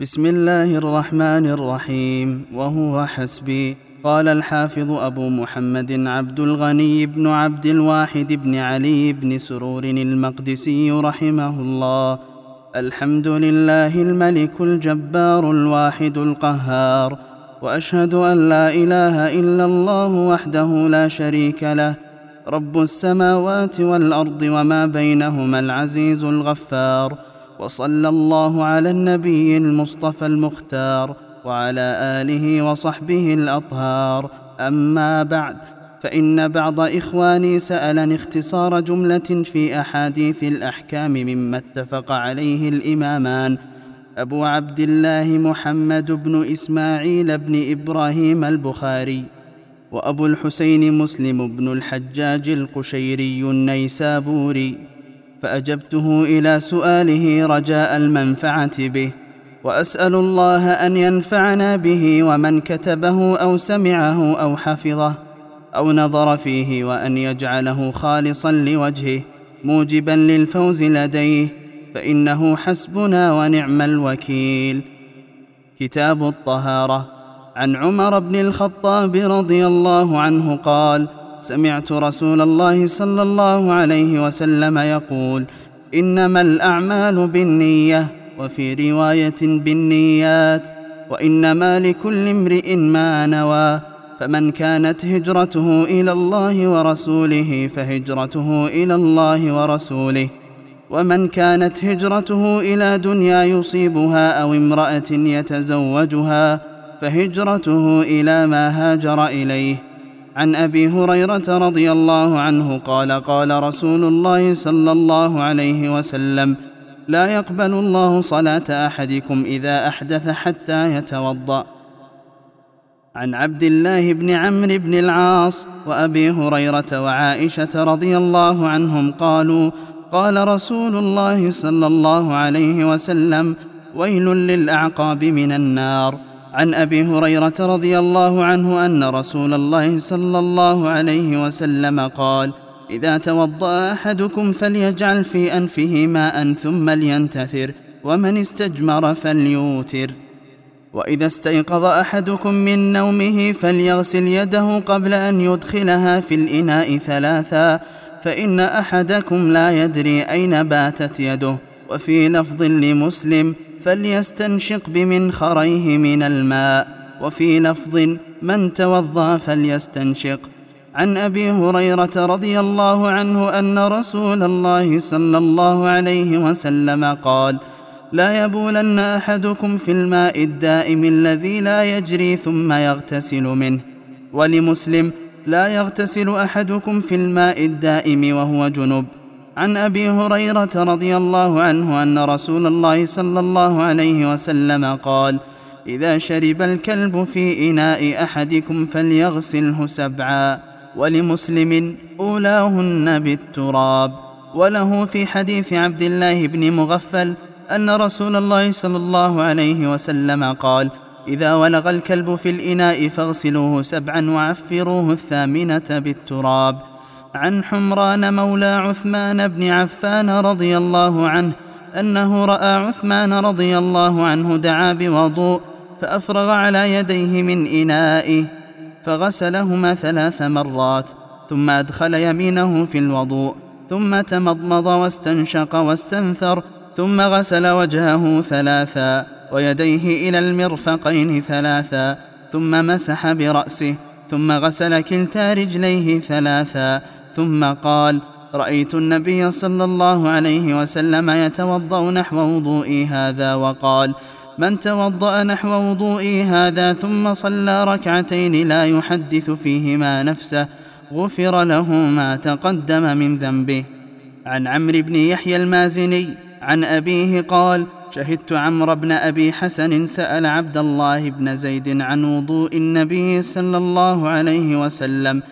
بسم الله الرحمن الرحيم. وهو حسبي. قال الحافظ أبو محمد عبد الغني بن عبد الواحد بن علي بن سرور المقدسي رحمه الله. الحمد لله الملك الجبار الواحد القهار. وأشهد أن لا إله إلا الله وحده لا شريك له. رب السماوات والأرض وما بينهما العزيز الغفار. وصلى الله على النبي المصطفى المختار وعلى آله وصحبه الأطهار. أما بعد فإن بعض إخواني سالني اختصار جملة في أحاديث الأحكام مما اتفق عليه الإمامان. أبو عبد الله محمد بن إسماعيل بن إبراهيم البخاري وأبو الحسين مسلم بن الحجاج القشيري النيسابوري. فأجبته إلى سؤاله رجاء المنفعة به وأسأل الله أن ينفعنا به ومن كتبه أو سمعه أو حفظه أو نظر فيه وأن يجعله خالصا لوجهه موجبا للفوز لديه فإنه حسبنا ونعم الوكيل. كتاب الطهارة عن عمر بن الخطاب رضي الله عنه قال سمعت رسول الله صلى الله عليه وسلم يقول إنما الأعمال بالنية وفي رواية بالنيات وإنما لكل امرئ ما نوى فمن كانت هجرته إلى الله ورسوله فهجرته إلى الله ورسوله. ومن كانت هجرته إلى دنيا يصيبها أو امرأة يتزوجها فهجرته إلى ما هاجر إليه. عن أبي هريرة رضي الله عنه قال قال رسول الله صلى الله عليه وسلم لا يقبل الله صلاة أحدكم إذا أحدث حتى يتوضأ. عن عبد الله بن عمرو بن العاص وأبي هريرة وعائشة رضي الله عنهم قالوا قال رسول الله صلى الله عليه وسلم ويل للأعقاب من النار. عن أبي هريرة رضي الله عنه أن رسول الله صلى الله عليه وسلم قال إذا توضأ أحدكم فليجعل في أنفه ماء ثم لينتثر ومن استجمر فليوتر. وإذا استيقظ أحدكم من نومه فليغسل يده قبل أن يدخلها في الإناء ثلاثا فإن أحدكم لا يدري أين باتت يده. وفي لفظ لمسلم فليستنشق بمنخريه من الماء. وفي لفظ من توضأ فليستنشق. عن أبي هريرة رضي الله عنه أن رسول الله صلى الله عليه وسلم قال لا يبولن أحدكم في الماء الدائم الذي لا يجري ثم يغتسل منه. ولمسلم لا يغتسل أحدكم في الماء الدائم وهو جنب. عن أبي هريرة رضي الله عنه أن رسول الله صلى الله عليه وسلم قال إذا شرب الكلب في إناء أحدكم فليغسله سبعا ولمسلم أولاهن بالتراب وله في حديث عبد الله بن مغفل أن رسول الله صلى الله عليه وسلم قال إذا ولغ الكلب في الإناء فاغسلوه سبعا وعفروه الثامنة بالتراب عن حمران مولى عثمان بن عفان رضي الله عنه أنه رأى عثمان رضي الله عنه دعا بوضوء فأفرغ على يديه من إنائه فغسلهما ثلاث مرات ثم أدخل يمينه في الوضوء ثم تمضمض واستنشق واستنثر ثم غسل وجهه ثلاثا ويديه إلى المرفقين ثلاثا ثم مسح برأسه ثم غسل كلتا رجليه ثلاثا ثم قال رأيت النبي صلى الله عليه وسلم يتوضأ نحو وضوئي هذا وقال من توضأ نحو وضوئي هذا ثم صلى ركعتين لا يحدث فيهما نفسه غفر له ما تقدم من ذنبه. عن عمرو بن يحيى المازني عن أبيه قال شهدت عمرو بن أبي حسن سأل عبد الله بن زيد عن وضوء النبي صلى الله عليه وسلم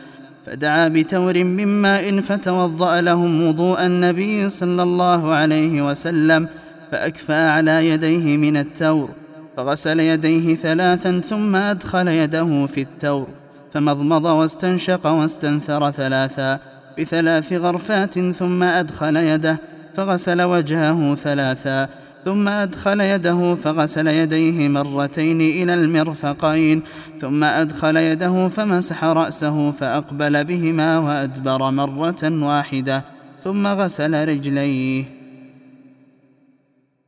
فدعا بتور من ماء فتوضأ لهم وضوء النبي صلى الله عليه وسلم فأكفى على يديه من التور فغسل يديه ثلاثا ثم أدخل يده في التور فمضمض واستنشق واستنثر ثلاثا بثلاث غرفات ثم أدخل يده فغسل وجهه ثلاثا ثم أدخل يده فغسل يديه مرتين إلى المرفقين. ثم أدخل يده فمسح رأسه فأقبل بهما وأدبر مرة واحدة. ثم غسل رجليه.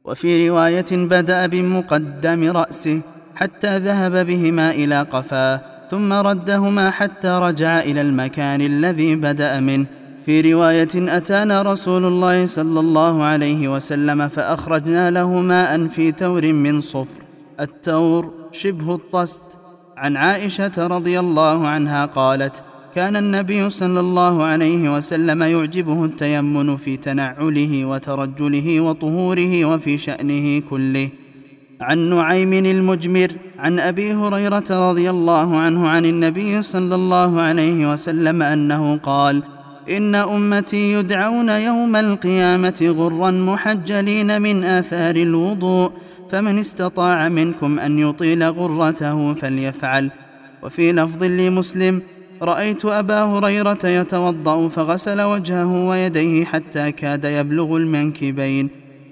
وفي رواية بدأ بمقدم رأسه حتى ذهب بهما إلى قفاه. ثم ردهما حتى رجع إلى المكان الذي بدأ منه. في رواية أتانا رسول الله صلى الله عليه وسلم فأخرجنا له ماء في تور من صفر. التور شبه الطست. عن عائشة رضي الله عنها قالت كان النبي صلى الله عليه وسلم يعجبه التيمن في تنعله وترجله وطهوره وفي شأنه كله. عن نعيم المجمر. عن أبي هريرة رضي الله عنه عن النبي صلى الله عليه وسلم أنه قال إن أمتي يدعون يوم القيامة غرا محجلين من آثار الوضوء فمن استطاع منكم أن يطيل غرته فليفعل. وفي لفظ لمسلم رأيت أبا هريرة يتوضأ فغسل وجهه ويديه حتى كاد يبلغ المنكبين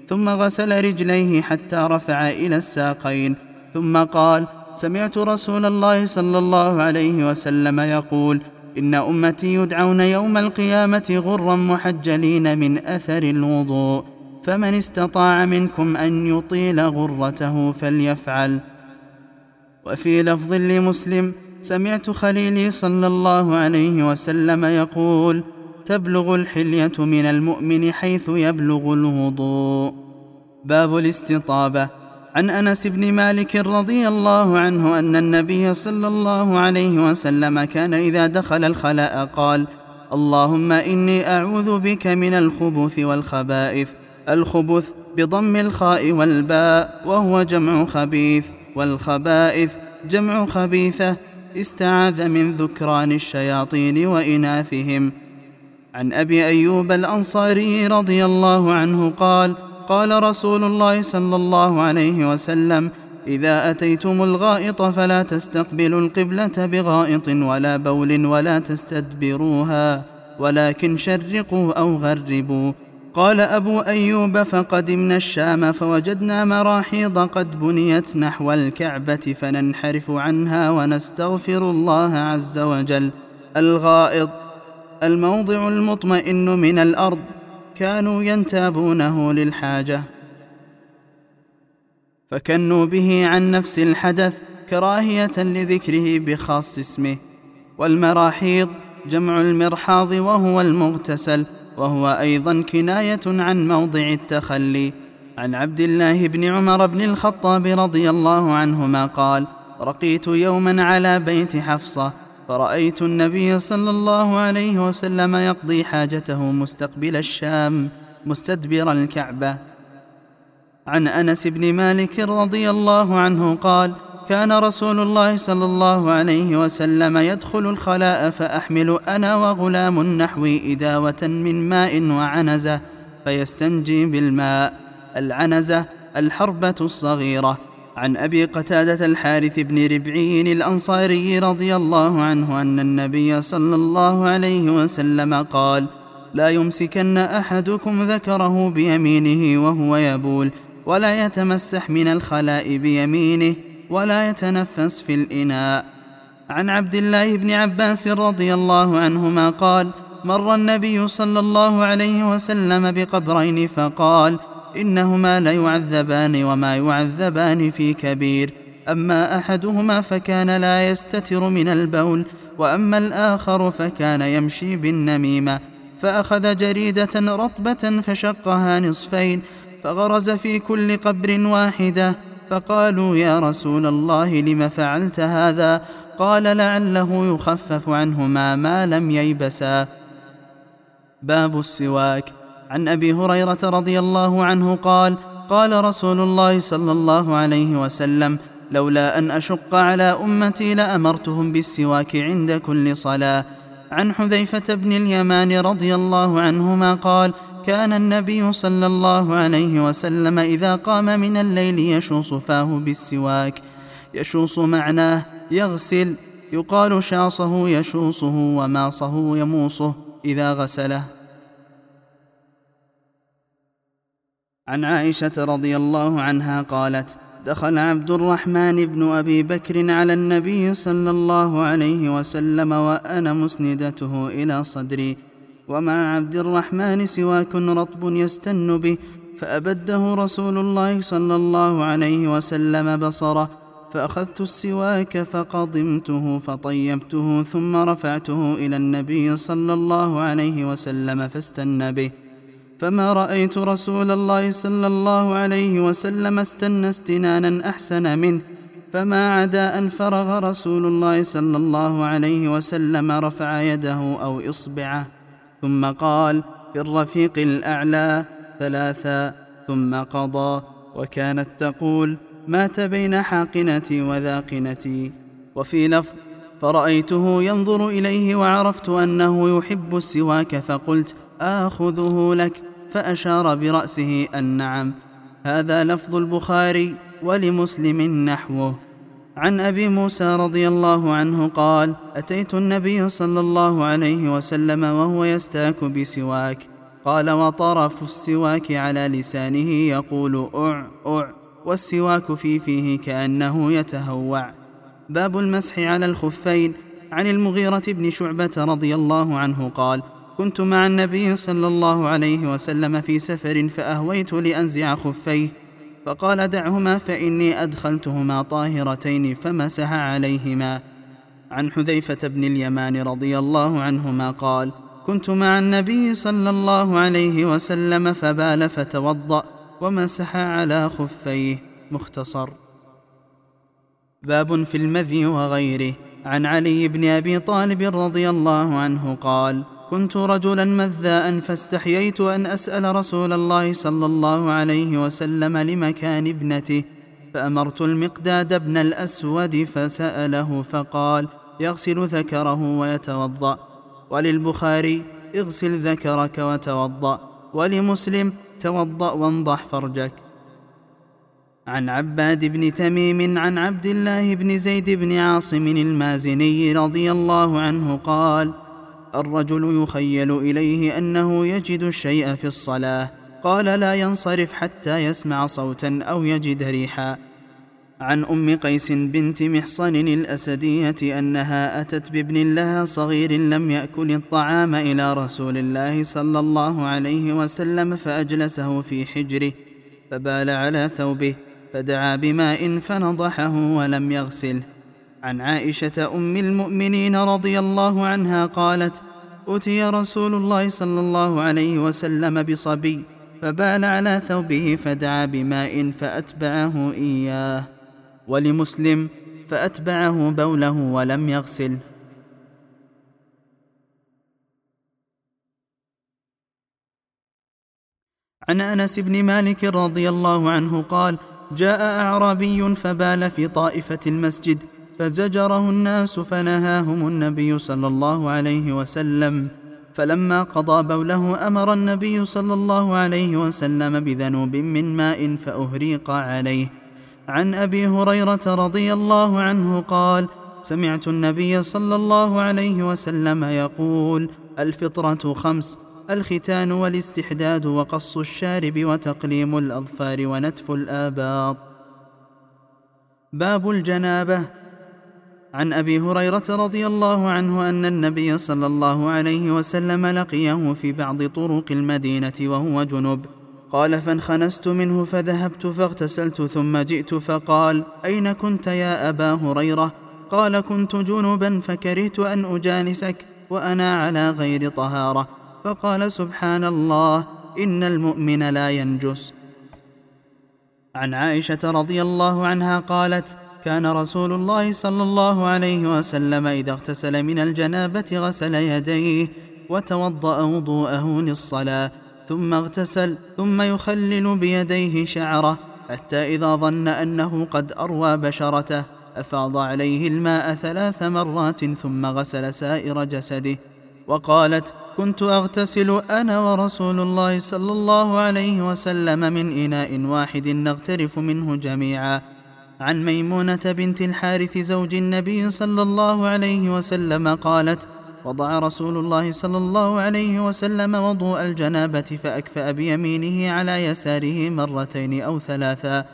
ثم غسل رجليه حتى رفع إلى الساقين ثم قال سمعت رسول الله صلى الله عليه وسلم يقول إن أمتي يدعون يوم القيامة غرا محجلين من أثر الوضوء فمن استطاع منكم أن يطيل غرته فليفعل. وفي لفظ لمسلم سمعت خليلي صلى الله عليه وسلم يقول تبلغ الحلية من المؤمن حيث يبلغ الوضوء. باب الاستطابة. عن أنس بن مالك رضي الله عنه أن النبي صلى الله عليه وسلم كان إذا دخل الخلاء قال اللهم إني أعوذ بك من الخبث والخبائث الخبث بضم الخاء والباء وهو جمع خبيث والخبائث جمع خبيثة استعاذ من ذكران الشياطين وإناثهم. عن أبي أيوب الأنصاري رضي الله عنه قال قال رسول الله صلى الله عليه وسلم إذا أتيتم الغائط فلا تستقبلوا القبلة بغائط ولا بول ولا تستدبروها ولكن شرقوا أو غربوا. قال أبو أيوب فقدمنا الشام فوجدنا مراحيض قد بنيت نحو الكعبة فننحرف عنها ونستغفر الله عز وجل. الغائط الموضع المطمئن من الأرض كانوا ينتابونه للحاجة. فكنوا به عن نفس الحدث كراهية لذكره بخاص اسمه. والمراحيض جمع المرحاض وهو المغتسل وهو أيضا كناية عن موضع التخلي. عن عبد الله بن عمر بن الخطاب رضي الله عنهما قال رقيت يوما على بيت حفصة فرأيت النبي صلى الله عليه وسلم يقضي حاجته مستقبل الشام مستدبر الكعبة. عن أنس بن مالك رضي الله عنه قال كان رسول الله صلى الله عليه وسلم يدخل الخلاء فأحمل أنا وغلام نحوي إداوة من ماء وعنزة فيستنجي بالماء العنزة الحربة الصغيرة. عن أبي قتادة الحارث بن ربعي الأنصاري رضي الله عنه أن النبي صلى الله عليه وسلم قال لا يمسكن أحدكم ذكره بيمينه وهو يبول ولا يتمسح من الخلاء بيمينه ولا يتنفس في الإناء. عن عبد الله بن عباس رضي الله عنهما قال مر النبي صلى الله عليه وسلم بقبرين فقال إنهما ليعذبان وما يعذبان في كبير. أما أحدهما فكان لا يستتر من البول وأما الآخر فكان يمشي بالنميمة. فأخذ جريدة رطبة فشقها نصفين فغرز في كل قبر واحدة. فقالوا يا رسول الله لم فعلت هذا؟ قال لعله يخفف عنهما ما لم ييبسا. باب السواك. عن أبي هريرة رضي الله عنه قال قال رسول الله صلى الله عليه وسلم لولا أن أشق على أمتي لأمرتهم بالسواك عند كل صلاة. عن حذيفة بن اليمان رضي الله عنهما قال كان النبي صلى الله عليه وسلم إذا قام من الليل يشوص فاه بالسواك. يشوص معناه يغسل يقال شاصه يشوصه وماصه يموصه إذا غسله. عن عائشة رضي الله عنها قالت دخل عبد الرحمن بن أبي بكر على النبي صلى الله عليه وسلم وأنا مسندته إلى صدري. ومع عبد الرحمن سواك رطب يستن به فأبده رسول الله صلى الله عليه وسلم بصره فأخذت السواك فقضمته فطيبته ثم رفعته إلى النبي صلى الله عليه وسلم فاستن به. فما رأيت رسول الله صلى الله عليه وسلم استن استنانا أحسن منه فما عدا أن فرغ رسول الله صلى الله عليه وسلم رفع يده أو إصبعه ثم قال في الرفيق الأعلى ثلاثا ثم قضى وكانت تقول مات بين حاقنتي وذاقنتي وفي لفظ فرأيته ينظر إليه وعرفت أنه يحب السواك فقلت آخذه لك فأشار برأسه النعم هذا لفظ البخاري ولمسلم نحوه. عن أبي موسى رضي الله عنه قال أتيت النبي صلى الله عليه وسلم وهو يستاك بسواك. قال وطرف السواك على لسانه يقول أع أع. والسواك في فيه كأنه يتهوع. باب المسح على الخفين. عن المغيرة بن شعبة رضي الله عنه قال كنت مع النبي صلى الله عليه وسلم في سفر فأهويت لأنزع خفيه فقال دعهما فإني أدخلتهما طاهرتين فمسح عليهما. عن حذيفة بن اليمان رضي الله عنهما قال كنت مع النبي صلى الله عليه وسلم فبال فتوضأ ومسح على خفيه. مختصر. باب في المذي وغيره. عن علي بن أبي طالب رضي الله عنه قال كنت رجلا مذاء فاستحييت أن أسأل رسول الله صلى الله عليه وسلم لمكان ابنته فأمرت المقداد بن الأسود فسأله فقال يغسل ذكره ويتوضأ. وللبخاري اغسل ذكرك وتوضأ. ولمسلم توضأ وانضح فرجك. عن عباد بن تميم عن عبد الله بن زيد بن عاصم المازني رضي الله عنه قال الرجل يخيل إليه أنه يجد الشيء في الصلاة. قال لا ينصرف حتى يسمع صوتا أو يجد ريحا. عن أم قيس بنت محصن الأسدية أنها أتت بابن لها صغير لم يأكل الطعام إلى رسول الله صلى الله عليه وسلم فأجلسه في حجره فبال على ثوبه فدعا بماء فنضحه ولم يغسله عن عائشة أم المؤمنين رضي الله عنها قالت اتي رسول الله صلى الله عليه وسلم بصبي فبال على ثوبه فدعا بماء فأتبعه إياه ولمسلم فأتبعه بوله ولم يغسله عن أنس بن مالك رضي الله عنه قال جاء أعرابي فبال في طائفة المسجد فزجره الناس فنهاهم النبي صلى الله عليه وسلم. فلما قضى بوله أمر النبي صلى الله عليه وسلم بذنوب من ماء فأهريق عليه. عن أبي هريرة رضي الله عنه قال سمعت النبي صلى الله عليه وسلم يقول الفطرة خمس الختان والاستحداد وقص الشارب وتقليم الأظفار ونتف الآباط. باب الجنابة عن أبي هريرة رضي الله عنه أن النبي صلى الله عليه وسلم لقيه في بعض طرق المدينة وهو جنب. قال فانخنست منه فذهبت فاغتسلت ثم جئت فقال أين كنت يا أبا هريره قال كنت جنبا فكرهت أن أجالسك وأنا على غير طهاره فقال سبحان الله إن المؤمن لا ينجس. عن عائشة رضي الله عنها قالت كان رسول الله صلى الله عليه وسلم إذا اغتسل من الجنابة غسل يديه وتوضأ وضوءه للصلاة ثم اغتسل ثم يخلل بيديه شعره حتى إذا ظن أنه قد أروى بشرته أفاض عليه الماء ثلاث مرات ثم غسل سائر جسده. وقالت كنت أغتسل أنا ورسول الله صلى الله عليه وسلم من إناء واحد نغترف منه جميعا. عن ميمونة بنت الحارث زوج النبي صلى الله عليه وسلم قالت وضع رسول الله صلى الله عليه وسلم وضوء الجنابة فأكفأ بيمينه على يساره مرتين أو ثلاثا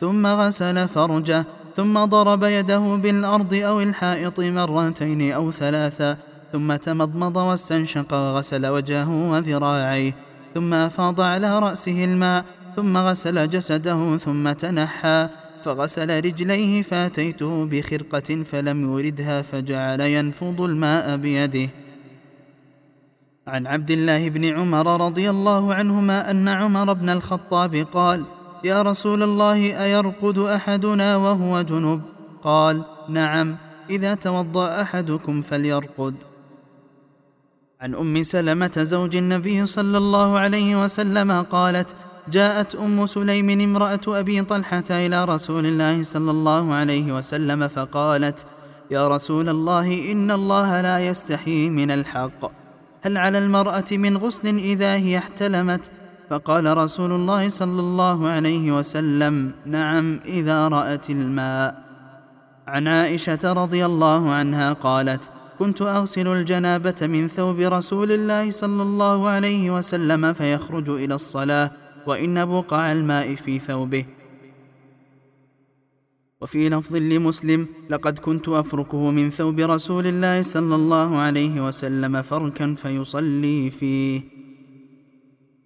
ثم غسل فرجه ثم ضرب يده بالأرض أو الحائط مرتين أو ثلاثا ثم تمضمض واستنشق وغسل وجهه وذراعيه ثم أفاض على رأسه الماء ثم غسل جسده ثم تنحى. فغسل رجليه فاتيته بخرقة فلم يوردها فجعل ينفض الماء بيده. عن عبد الله بن عمر رضي الله عنهما أن عمر بن الخطاب قال يا رسول الله أيرقد أحدنا وهو جنب؟ قال نعم إذا توضأ أحدكم فليرقد. عن أم سلمة زوج النبي صلى الله عليه وسلم قالت جاءت أم سليم امرأة أبي طلحة إلى رسول الله صلى الله عليه وسلم فقالت يا رسول الله إن الله لا يستحي من الحق. هل على المرأة من غسل إذا هي احتلمت؟ فقال رسول الله صلى الله عليه وسلم نعم إذا رأت الماء. عن عائشة رضي الله عنها قالت كنت أغسل الجنابة من ثوب رسول الله صلى الله عليه وسلم فيخرج إلى الصلاة. وإن بقع الماء في ثوبه. وفي لفظ لمسلم لقد كنت أفركه من ثوب رسول الله صلى الله عليه وسلم فركا فيصلي فيه.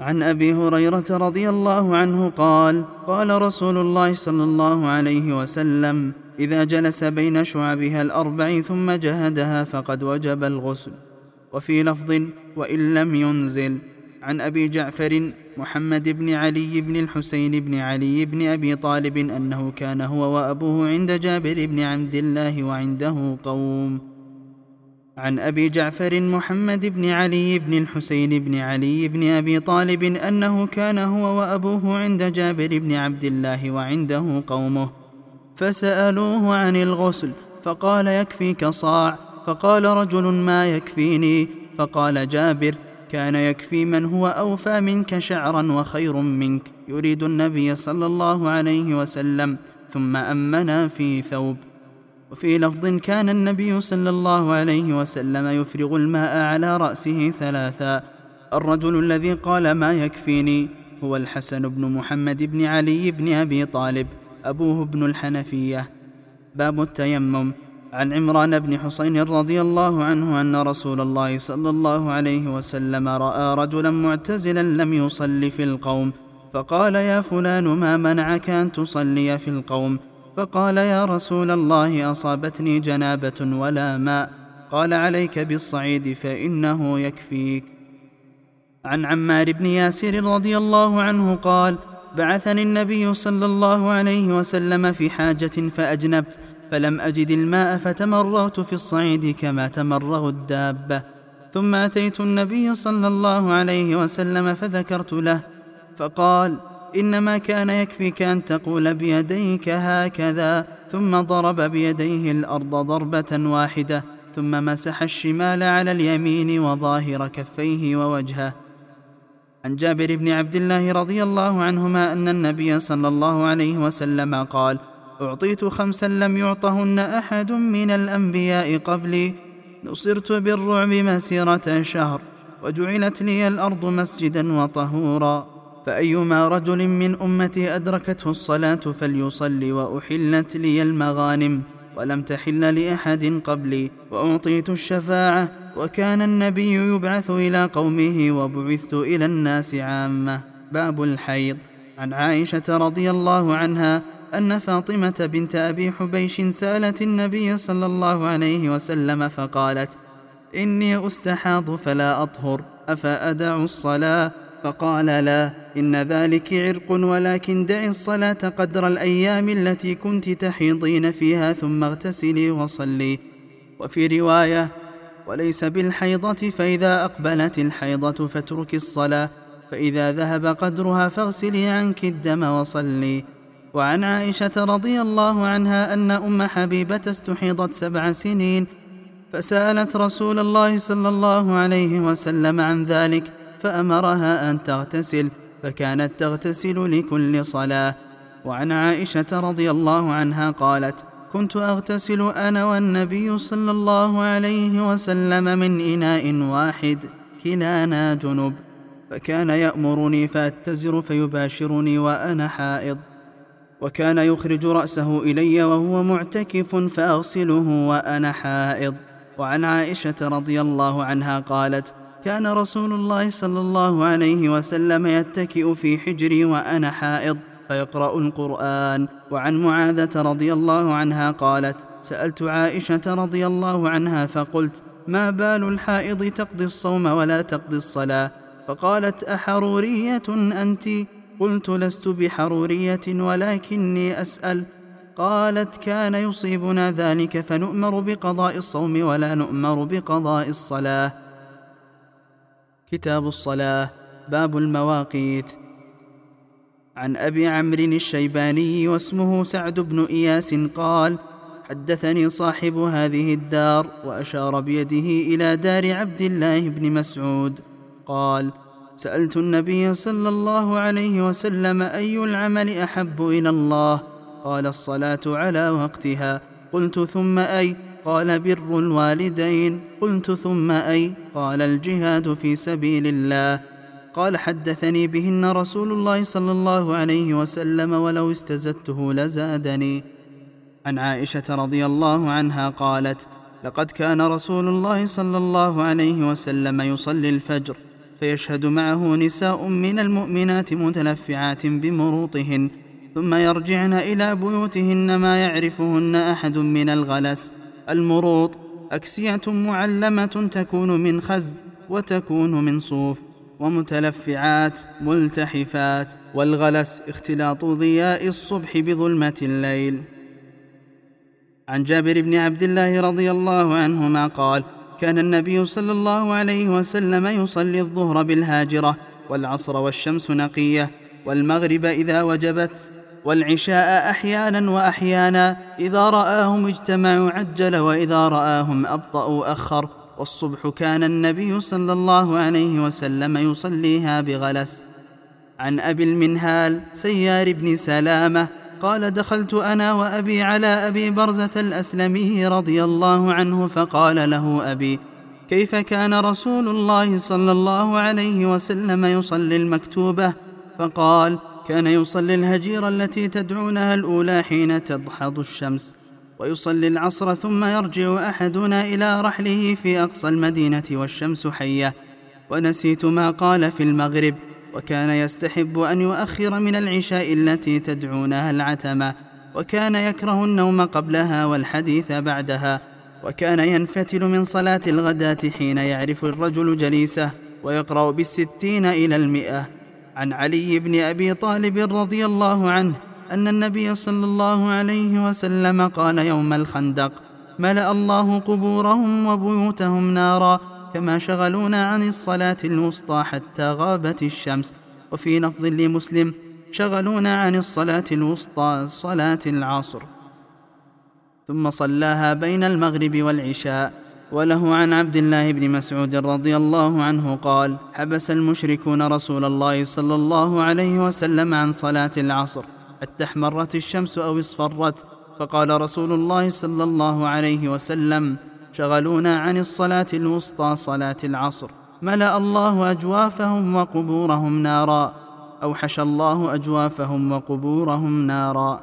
عن أبي هريرة رضي الله عنه قال قال رسول الله صلى الله عليه وسلم إذا جلس بين شعبها الأربع ثم جهدها فقد وجب الغسل. وفي لفظ وإن لم ينزل. عن أبي جعفر محمد بن علي بن الحسين بن علي بن أبي طالب أنه كان هو وأبوه عند جابر بن عبد الله وعنده قوم. عن أبي جعفر محمد بن علي بن الحسين بن علي بن أبي طالب أنه كان هو وأبوه عند جابر بن عبد الله وعنده قومه. فسألوه عن الغسل فقال يكفيك صاع. فقال رجل ما يكفيني؟ فقال جابر كان يكفي من هو أوفى منك شعرا وخير منك يريد النبي صلى الله عليه وسلم ثم أمنا في ثوب. وفي لفظ كان النبي صلى الله عليه وسلم يفرغ الماء على رأسه ثلاثا. الرجل الذي قال ما يكفيني هو الحسن بن محمد بن علي بن أبي طالب أبوه ابن الحنفية. باب التيمم. عن عمران بن حسين رضي الله عنه أن رسول الله صلى الله عليه وسلم رأى رجلا معتزلا لم يصلي في القوم فقال يا فلان ما منعك أن تصلي في القوم؟ فقال يا رسول الله أصابتني جنابة ولا ماء قال عليك بالصعيد فإنه يكفيك. عن عمار بن ياسر رضي الله عنه قال بعثني النبي صلى الله عليه وسلم في حاجة فأجنبت فلم أجد الماء فتمرغت في الصعيد كما تمرغ الدابة. ثم أتيت النبي صلى الله عليه وسلم فذكرت له فقال إنما كان يكفيك أن تقول بيديك هكذا. ثم ضرب بيديه الأرض ضربة واحدة ثم مسح الشمال على اليمين وظاهر كفيه ووجهه. عن جابر بن عبد الله رضي الله عنهما أن النبي صلى الله عليه وسلم قال أعطيت خمسا لم يعطهن أحد من الأنبياء قبلي نصرت بالرعب مسيرة شهر وجعلت لي الأرض مسجدا وطهورا. فأيما رجل من أمتي أدركته الصلاة فليصلي وأحلت لي المغانم ولم تحل لأحد قبلي وأعطيت الشفاعة وكان النبي يبعث إلى قومه وبعثت إلى الناس عامة. باب الحيض. عن عائشة رضي الله عنها أن فاطمة بنت أبي حبيش سألت النبي صلى الله عليه وسلم فقالت إني أستحاض فلا أطهر أفأدع الصلاة؟ فقال لا إن ذلك عرق ولكن دعي الصلاة قدر الأيام التي كنت تحيضين فيها ثم اغتسلي وصلي. وفي رواية وليس بالحيضة فإذا أقبلت الحيضة فاترك الصلاة فإذا ذهب قدرها فاغسلي عنك الدم وصلي. وعن عائشة رضي الله عنها أن أم حبيبة استحيضت سبع سنين فسألت رسول الله صلى الله عليه وسلم عن ذلك فأمرها أن تغتسل فكانت تغتسل لكل صلاة. وعن عائشة رضي الله عنها قالت كنت أغتسل أنا والنبي صلى الله عليه وسلم من إناء واحد كلانا جنب فكان يأمرني فأتزر فيباشرني وأنا حائض. وكان يخرج رأسه إلي وهو معتكف فأغسله وأنا حائض. وعن عائشة رضي الله عنها قالت كان رسول الله صلى الله عليه وسلم يتكئ في حجري وأنا حائض فيقرأ القرآن. وعن معاذة رضي الله عنها قالت سألت عائشة رضي الله عنها فقلت ما بال الحائض تقضي الصوم ولا تقضي الصلاة؟ فقالت أحرورية انت؟ قلت لست بحرورية ولكني أسأل. قالت كان يصيبنا ذلك فنؤمر بقضاء الصوم ولا نؤمر بقضاء الصلاة. كتاب الصلاة باب المواقيت. عن أبي عمرو الشيباني واسمه سعد بن إياس قال حدثني صاحب هذه الدار وأشار بيده إلى دار عبد الله بن مسعود. قال سألت النبي صلى الله عليه وسلم أي العمل أحب إلى الله؟ قال الصلاة على وقتها. قلت ثم أي؟ قال بر الوالدين. قلت ثم أي؟ قال الجهاد في سبيل الله. قال حدثني بهن رسول الله صلى الله عليه وسلم ولو استزدته لزادني. عن عائشة رضي الله عنها قالت لقد كان رسول الله صلى الله عليه وسلم يصلي الفجر. فيشهد معه نساء من المؤمنات متلفعات بمروطهن ثم يرجعن إلى بيوتهن ما يعرفهن أحد من الغلس. المروط أكسية معلمة تكون من خز وتكون من صوف ومتلفعات ملتحفات والغلس اختلاط ضياء الصبح بظلمة الليل. عن جابر بن عبد الله رضي الله عنهما قال كان النبي صلى الله عليه وسلم يصلي الظهر بالهاجرة والعصر والشمس نقية والمغرب إذا وجبت والعشاء أحيانا وأحيانا إذا رآهم اجتمعوا عجل وإذا رآهم ابطاوا أخر والصبح كان النبي صلى الله عليه وسلم يصليها بغلس. عن أبي المنهال سيار بن سلامة قال دخلت أنا وأبي على أبي برزة الأسلمي رضي الله عنه فقال له أبي كيف كان رسول الله صلى الله عليه وسلم يصلي المكتوبة؟ فقال كان يصلي الهجير التي تدعونها الأولى حين تضحض الشمس ويصلي العصر ثم يرجع أحدنا إلى رحله في أقصى المدينة والشمس حية ونسيت ما قال في المغرب. وكان يستحب أن يؤخر من العشاء التي تدعونها العتمة وكان يكره النوم قبلها والحديث بعدها وكان ينفتل من صلاة الغداة حين يعرف الرجل جليسه ويقرأ بالستين إلى المئة. عن علي بن أبي طالب رضي الله عنه أن النبي صلى الله عليه وسلم قال يوم الخندق ملأ الله قبورهم وبيوتهم نارا كما شغلونا عن الصلاة الوسطى حتى غابت الشمس. وفي لفظ لمسلم شغلونا عن الصلاة الوسطى صلاة العصر. ثم صلاها بين المغرب والعشاء. وله عن عبد الله بن مسعود رضي الله عنه قال حبس المشركون رسول الله صلى الله عليه وسلم عن صلاة العصر. حتى احمرت الشمس أو اصفرت؟ فقال رسول الله صلى الله عليه وسلم شغلونا عن الصلاة الوسطى صلاة العصر. ملأ الله أجوافهم وقبورهم نارا. أوحش الله أجوافهم وقبورهم نارا.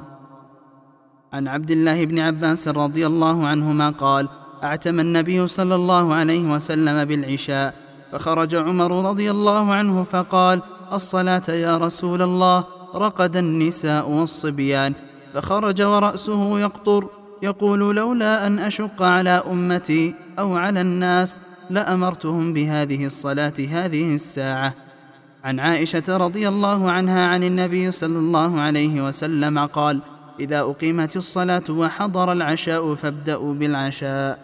عن عبد الله بن عباس رضي الله عنهما قال أعتم النبي صلى الله عليه وسلم بالعشاء فخرج عمر رضي الله عنه فقال الصلاة يا رسول الله رقد النساء والصبيان. فخرج ورأسه يقطر. يقول لولا أن أشق على أمتي أو على الناس لأمرتهم بهذه الصلاة هذه الساعة. عن عائشة رضي الله عنها عن النبي صلى الله عليه وسلم قال إذا أقيمت الصلاة وحضر العشاء فابدأوا بالعشاء.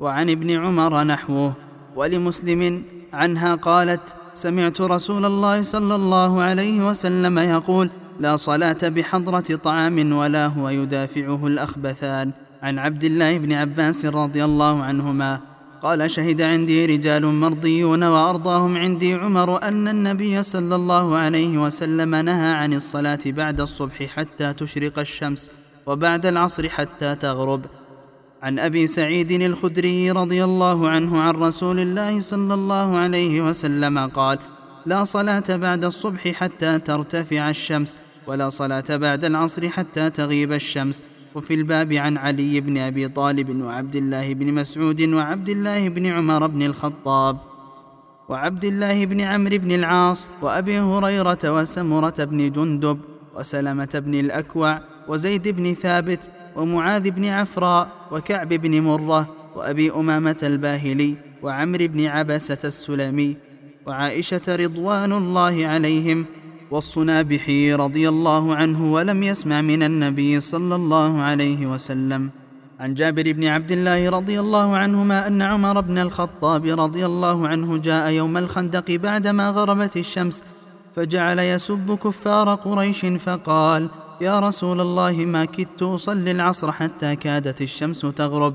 وعن ابن عمر نحوه ولمسلم عنها قالت سمعت رسول الله صلى الله عليه وسلم يقول لا صلاة بحضرة طعام ولا هو يدافعه الأخبثان. عن عبد الله بن عباس رضي الله عنهما قال شهد عندي رجال مرضيون وأرضاهم عندي عمر أن النبي صلى الله عليه وسلم نهى عن الصلاة بعد الصبح حتى تشرق الشمس وبعد العصر حتى تغرب. عن أبي سعيد الخدري رضي الله عنه عن رسول الله صلى الله عليه وسلم قال لا صلاة بعد الصبح حتى ترتفع الشمس ولا صلاة بعد العصر حتى تغيب الشمس. وفي الباب عن علي بن أبي طالب وعبد الله بن مسعود وعبد الله بن عمر بن الخطاب وعبد الله بن عمرو بن العاص وأبي هريرة وسمرة بن جندب وسلمة بن الأكوع وزيد بن ثابت ومعاذ بن عفراء وكعب بن مرة وأبي أمامة الباهلي وعمرو بن عبسة السلمي وعائشة رضوان الله عليهم والصنابحي رضي الله عنه ولم يسمع من النبي صلى الله عليه وسلم. عن جابر بن عبد الله رضي الله عنهما أن عمر بن الخطاب رضي الله عنه جاء يوم الخندق بعدما غربت الشمس فجعل يسب كفار قريش فقال يا رسول الله ما كدت أصلي العصر حتى كادت الشمس تغرب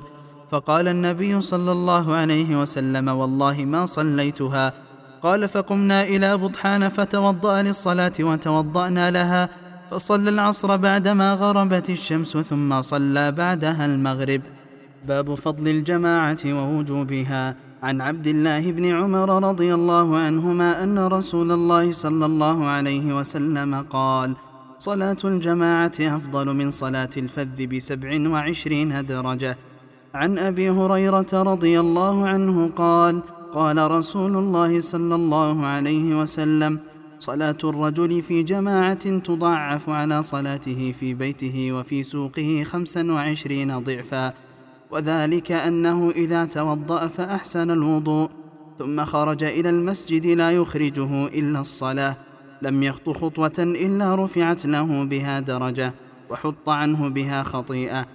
فقال النبي صلى الله عليه وسلم والله ما صليتها قال فقمنا إلى بطحان فتوضأ للصلاة وتوضأنا لها فصلى العصر بعدما غربت الشمس ثم صلى بعدها المغرب. باب فضل الجماعة ووجوبها. عن عبد الله بن عمر رضي الله عنهما أن رسول الله صلى الله عليه وسلم قال صلاة الجماعة أفضل من صلاة الفذ بسبع وعشرين درجة عن أبي هريرة رضي الله عنه قال قال رسول الله صلى الله عليه وسلم صلاة الرجل في جماعة تضاعف على صلاته في بيته وفي سوقه خمسا وعشرين ضعفا وذلك أنه إذا توضأ فأحسن الوضوء ثم خرج إلى المسجد لا يخرجه إلا الصلاة لم يخط خطوة إلا رفعت له بها درجة وحط عنه بها خطيئة.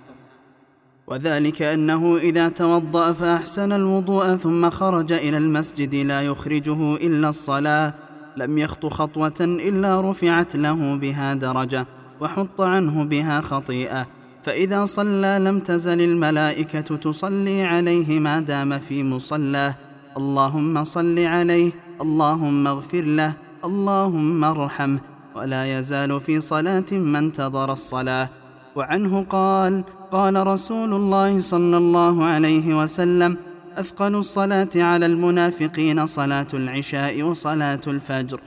وذلك أنه إذا توضأ فأحسن الوضوء ثم خرج إلى المسجد لا يخرجه إلا الصلاة. لم يخط خطوة إلا رفعت له بها درجة وحط عنه بها خطيئة. فإذا صلى لم تزل الملائكة تصلي عليه ما دام في مصلاه. اللهم صل عليه اللهم اغفر له اللهم ارحمه ولا يزال في صلاة ما انتظر الصلاة. وعنه قال قال رسول الله صلى الله عليه وسلم أثقل الصلاة على المنافقين صلاة العشاء وصلاة الفجر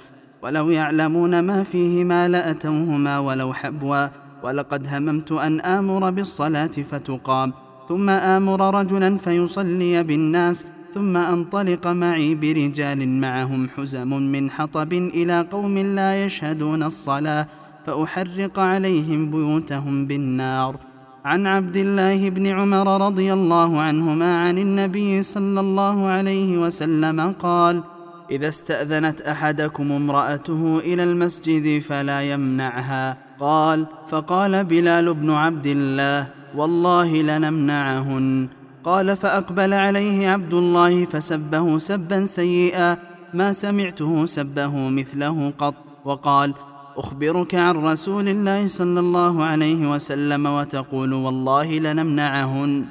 ولو يعلمون ما فيهما لأتوهما ولو حبوا ولقد هممت أن آمر بالصلاة فتقام ثم آمر رجلا فيصلي بالناس ثم أنطلق معي برجال معهم حزم من حطب إلى قوم لا يشهدون الصلاة فأحرق عليهم بيوتهم بالنار. عن عبد الله بن عمر رضي الله عنهما عن النبي صلى الله عليه وسلم قال إذا استأذنت أحدكم امرأته إلى المسجد فلا يمنعها. قال فقال بلال بن عبد الله والله لنمنعهن. قال فأقبل عليه عبد الله فسبه سبا سيئا ما سمعته سبه مثله قط. وقال أخبرك عن رسول الله صلى الله عليه وسلم وتقول والله لنمنعهن.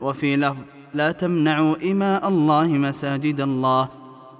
وفي لفظ لا تمنعوا إماء الله مساجد الله.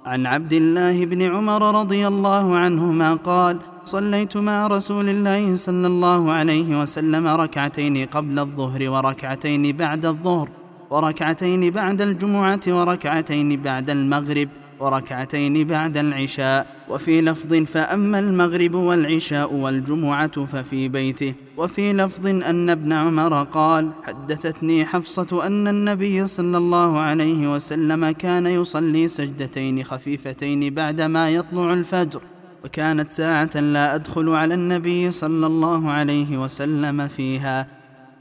عن عبد الله بن عمر رضي الله عنهما قال صليت مع رسول الله صلى الله عليه وسلم ركعتين قبل الظهر وركعتين بعد الظهر وركعتين بعد الجمعة وركعتين بعد المغرب. وركعتين بعد العشاء وفي لفظ فأما المغرب والعشاء والجمعة ففي بيته وفي لفظ أن ابن عمر قال حدثتني حفصة أن النبي صلى الله عليه وسلم كان يصلي سجدتين خفيفتين بعدما يطلع الفجر وكانت ساعة لا أدخل على النبي صلى الله عليه وسلم فيها.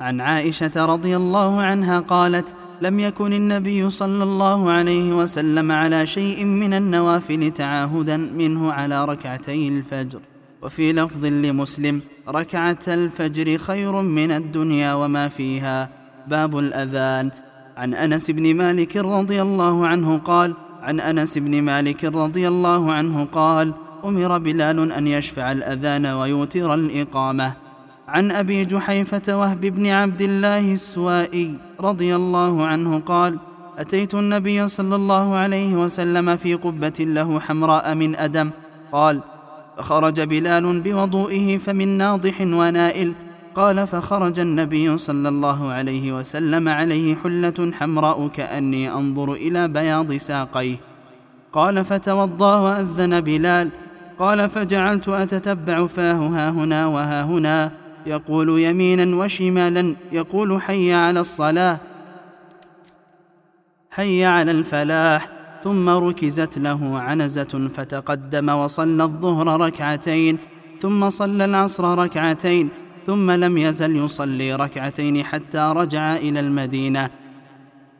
عن عائشة رضي الله عنها قالت لم يكن النبي صلى الله عليه وسلم على شيء من النوافل تعاهدا منه على ركعتي الفجر. وفي لفظ لمسلم ركعة الفجر خير من الدنيا وما فيها. باب الأذان. عن أنس بن مالك رضي الله عنه قال عن أنس بن مالك رضي الله عنه قال أمر بلال أن يشفع الأذان ويوتر الإقامة. عن أبي جحيفة وهب بن عبد الله السوائي رضي الله عنه قال أتيت النبي صلى الله عليه وسلم في قبة له حمراء من أدم. قال فخرج بلال بوضوئه فمن ناضح ونائل. قال فخرج النبي صلى الله عليه وسلم عليه حلة حمراء كأني أنظر إلى بياض ساقيه. قال فتوضى وأذن بلال. قال فجعلت أتتبع فاه ها هنا وها هنا. يقول يمينا وشمالا يقول حي على الصلاة حي على الفلاح. ثم ركزت له عنزة فتقدم وصلى الظهر ركعتين ثم صلى العصر ركعتين ثم لم يزل يصلي ركعتين حتى رجع إلى المدينة.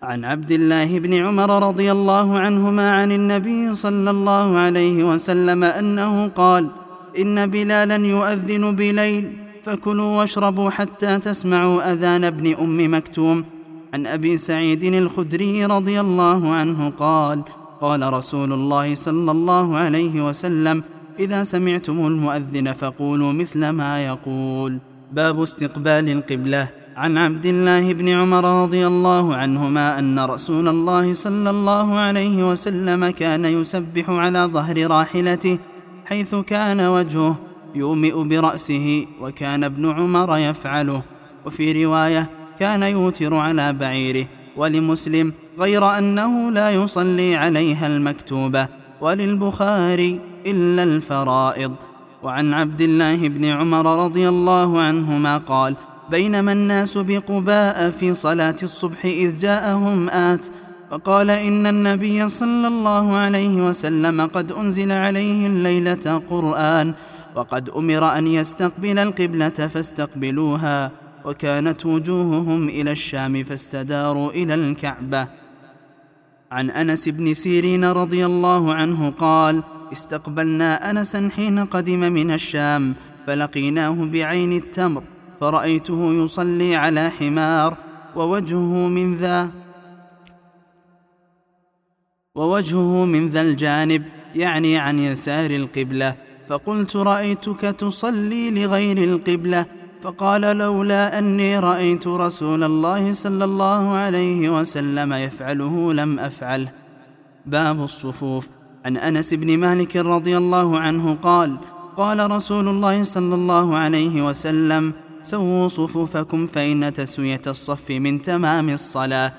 عن عبد الله بن عمر رضي الله عنهما عن النبي صلى الله عليه وسلم أنه قال إن بلالا يؤذن بليل. فكلوا واشربوا حتى تسمعوا أذان ابن أم مكتوم. عن أبي سعيد الخدري رضي الله عنه قال قال رسول الله صلى الله عليه وسلم إذا سمعتم المؤذن فقولوا مثل ما يقول. باب استقبال القبلة. عن عبد الله بن عمر رضي الله عنهما أن رسول الله صلى الله عليه وسلم كان يسبح على ظهر راحلته حيث كان وجهه يومئ برأسه وكان ابن عمر يفعله. وفي رواية كان يوتر على بعيره. ولمسلم غير أنه لا يصلي عليها المكتوبة. وللبخاري إلا الفرائض. وعن عبد الله بن عمر رضي الله عنهما قال بينما الناس بقباء في صلاة الصبح إذ جاءهم آت فقال إن النبي صلى الله عليه وسلم قد أنزل عليه الليلة قرآن. وقد أمر أن يستقبل القبلة فاستقبلوها وكانت وجوههم إلى الشام فاستداروا إلى الكعبة. عن أنس بن سيرين رضي الله عنه قال استقبلنا أنسا حين قدم من الشام فلقيناه بعين التمر فرأيته يصلي على حمار ووجهه من ذا ووجهه من ذا الجانب يعني عن يسار القبلة. فقلت رأيتك تصلي لغير القبلة. فقال لولا أني رأيت رسول الله صلى الله عليه وسلم يفعله لم أفعله باب الصفوف. عن أنس بن مالك رضي الله عنه قال قال رسول الله صلى الله عليه وسلم سووا صفوفكم فإن تسوية الصف من تمام الصلاة.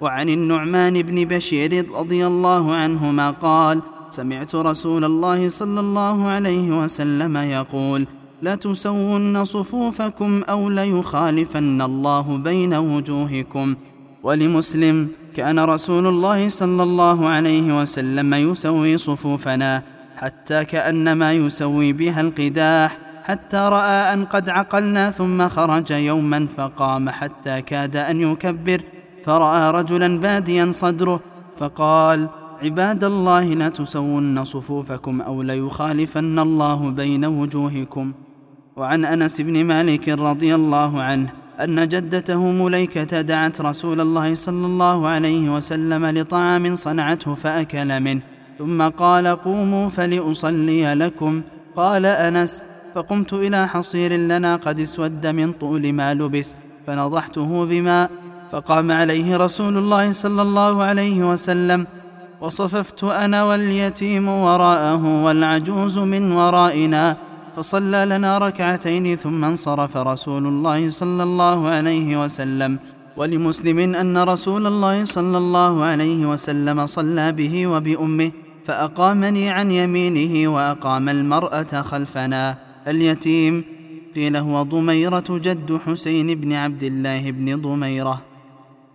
وعن النعمان بن بشير رضي الله عنهما قال سمعت رسول الله صلى الله عليه وسلم يقول لتسون صفوفكم أو ليخالفن الله بين وجوهكم. ولمسلم كان رسول الله صلى الله عليه وسلم يسوي صفوفنا حتى كأنما يسوي بها القداح حتى رأى أن قد عقلنا ثم خرج يوما فقام حتى كاد أن يكبر فرأى رجلا باديا صدره فقال عباد الله لا تسون صفوفكم أو ليخالفن الله بين وجوهكم. وعن أنس بن مالك رضي الله عنه أن جدته مليكة دعت رسول الله صلى الله عليه وسلم لطعام صنعته فأكل منه. ثم قال قوموا فلأصلي لكم. قال أنس فقمت إلى حصير لنا قد اسود من طول ما لبس فنضحته بماء فقام عليه رسول الله صلى الله عليه وسلم وصففت أنا واليتيم وراءه والعجوز من ورائنا فصلى لنا ركعتين ثم انصرف رسول الله صلى الله عليه وسلم. ولمسلم أن رسول الله صلى الله عليه وسلم صلى به وبأمه فأقامني عن يمينه وأقام المرأة خلفنا. اليتيم قيل هو ضميرة جد حسين بن عبد الله بن ضميرة.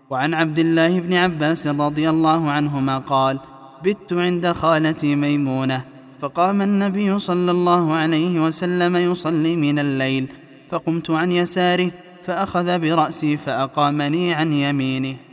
وعن عبد الله بن عباس رضي الله عنهما قال بت عند خالتي ميمونة فقام النبي صلى الله عليه وسلم يصلي من الليل فقمت عن يساره فأخذ برأسي فأقامني عن يمينه.